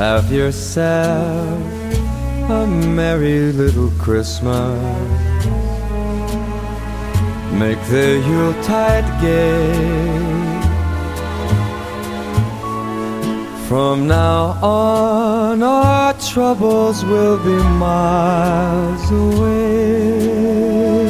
Have yourself a merry little Christmas. Make the Yuletide gay. From now on, our troubles will be miles away.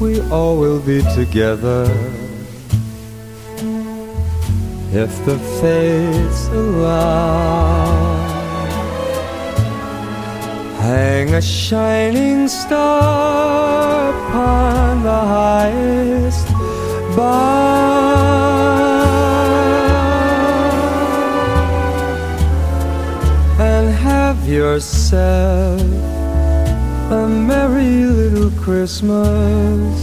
we all will be together. If the fates allow, hang a shining star upon the highest bough, and have yourself a merry Christmas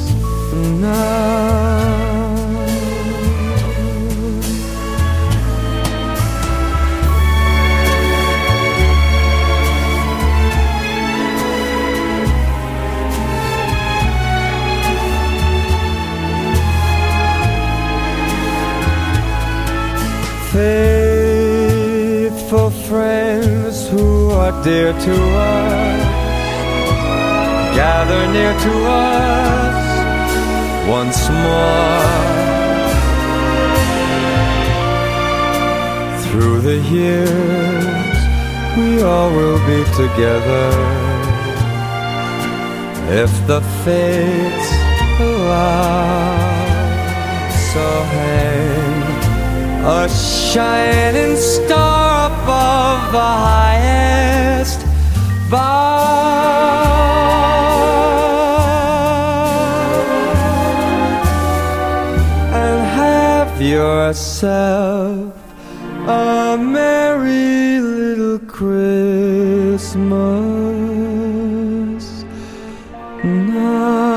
now. Faithful friends who are dear to us gather near to us once more. Through the years, we all will be together if the fates allow. So hang a shining star above the highest bough yourself a merry little Christmas now.